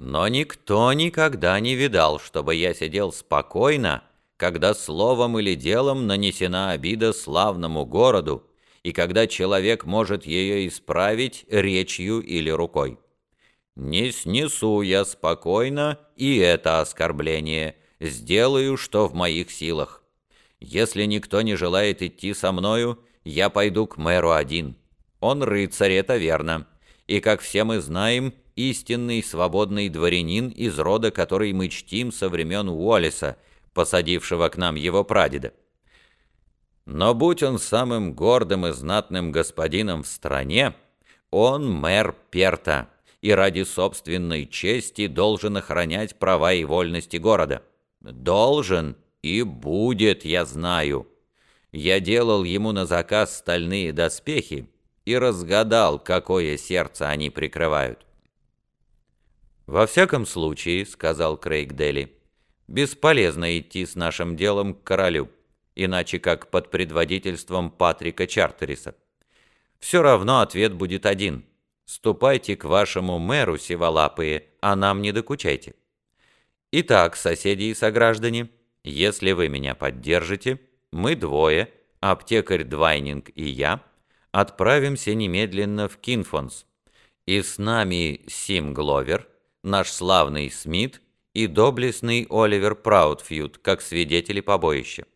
Но никто никогда не видал, чтобы я сидел спокойно, когда словом или делом нанесена обида славному городу, и когда человек может ее исправить речью или рукой. Не снесу я спокойно и это оскорбление, сделаю, что в моих силах. Если никто не желает идти со мною, я пойду к мэру один. Он рыцарь, это верно. И, как все мы знаем, истинный свободный дворянин из рода, который мы чтим со времен Уоллеса, посадившего к нам его прадеда. Но будь он самым гордым и знатным господином в стране, он мэр Перта и ради собственной чести должен охранять права и вольности города. Должен и будет, я знаю. Я делал ему на заказ стальные доспехи и разгадал, какое сердце они прикрывают. «Во всяком случае», — сказал Крейг Дели, — «бесполезно идти с нашим делом к королю, иначе как под предводительством Патрика Чартериса. Все равно ответ будет один. Ступайте к вашему мэру, сиволапые, а нам не докучайте. Итак, соседи и сограждане, если вы меня поддержите, мы двое, аптекарь Двайнинг и я, отправимся немедленно в Кинфонс. И с нами Сим Гловер, наш славный Смит и доблестный Оливер Праудфьюд, как свидетели побоища.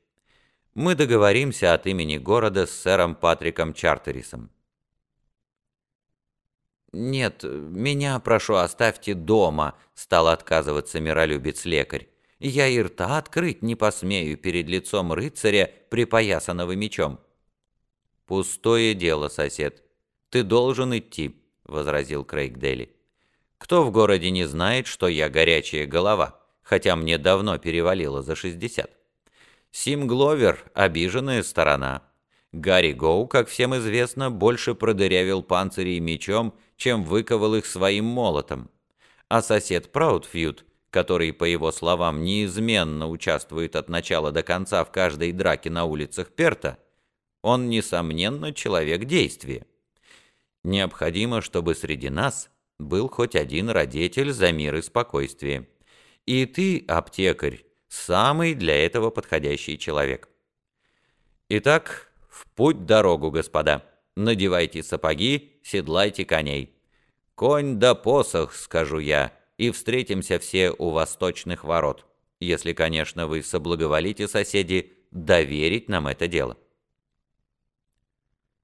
Мы договоримся от имени города с сэром Патриком Чартерисом. «Нет, меня, прошу, оставьте дома», — стал отказываться миролюбец-лекарь. «Я и рта открыть не посмею перед лицом рыцаря, припоясанного мечом». «Пустое дело, сосед. Ты должен идти», — возразил Крейг Дели. Кто в городе не знает, что я горячая голова, хотя мне давно перевалило за 60? Сим Гловер – обиженная сторона. Гарри Гоу, как всем известно, больше продырявил панцири мечом, чем выковал их своим молотом. А сосед Праудфьюд, который, по его словам, неизменно участвует от начала до конца в каждой драке на улицах Перта, он, несомненно, человек действия. Необходимо, чтобы среди нас – был хоть один родитель за мир и спокойствие. И ты, аптекарь, самый для этого подходящий человек. Итак, в путь дорогу, господа. Надевайте сапоги, седлайте коней. Конь да посох, скажу я, и встретимся все у восточных ворот, если, конечно, вы соблаговолите, соседи, доверить нам это дело.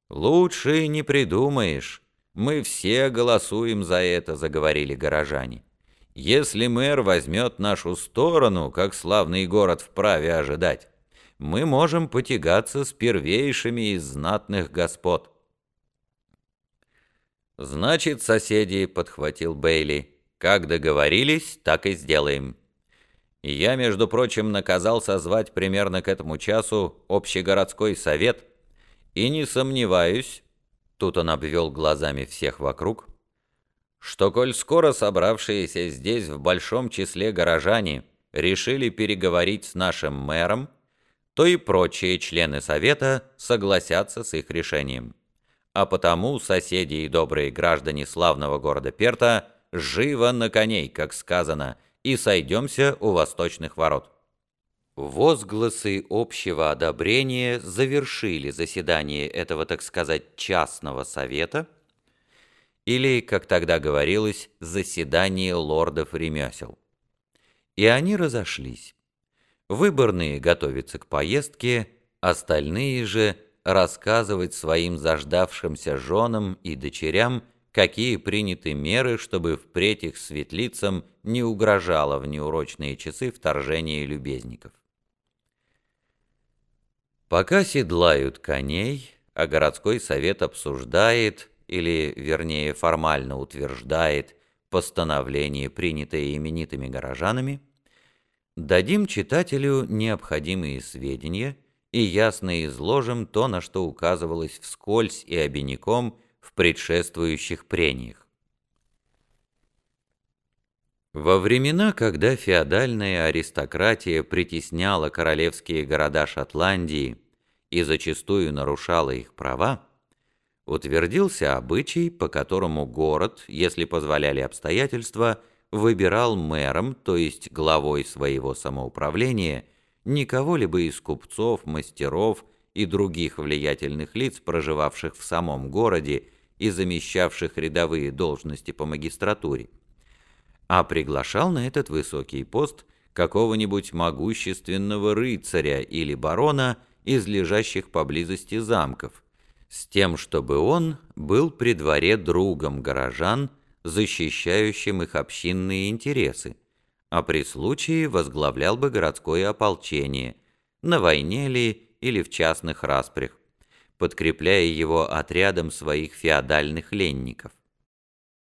Лучше не придумаешь. «Мы все голосуем за это», — заговорили горожане. «Если мэр возьмет нашу сторону, как славный город вправе ожидать, мы можем потягаться с первейшими из знатных господ». «Значит, соседи», — подхватил Бейли, — «как договорились, так и сделаем». Я, между прочим, наказал созвать примерно к этому часу общегородской совет, и не сомневаюсь, Тут он обвел глазами всех вокруг, что, коль скоро собравшиеся здесь в большом числе горожане решили переговорить с нашим мэром, то и прочие члены совета согласятся с их решением. А потому соседи и добрые граждане славного города Перта живо на коней, как сказано, и сойдемся у восточных ворот. Возгласы общего одобрения завершили заседание этого, так сказать, частного совета, или, как тогда говорилось, заседание лордов ремесел. И они разошлись. Выборные готовятся к поездке, остальные же рассказывать своим заждавшимся женам и дочерям, какие приняты меры, чтобы впредь их светлицам не угрожало в неурочные часы вторжение любезников. Пока седлают коней, а городской совет обсуждает, или, вернее, формально утверждает, постановление, принятое именитыми горожанами, дадим читателю необходимые сведения и ясно изложим то, на что указывалось вскользь и обиняком в предшествующих прениях. Во времена, когда феодальная аристократия притесняла королевские города Шотландии и зачастую нарушала их права, утвердился обычай, по которому город, если позволяли обстоятельства, выбирал мэром, то есть главой своего самоуправления, не кого-либо из купцов, мастеров и других влиятельных лиц, проживавших в самом городе и замещавших рядовые должности по магистратуре, а приглашал на этот высокий пост какого-нибудь могущественного рыцаря или барона из лежащих поблизости замков, с тем, чтобы он был при дворе другом горожан, защищающим их общинные интересы, а при случае возглавлял бы городское ополчение, на войне ли или в частных распрях, подкрепляя его отрядом своих феодальных ленников.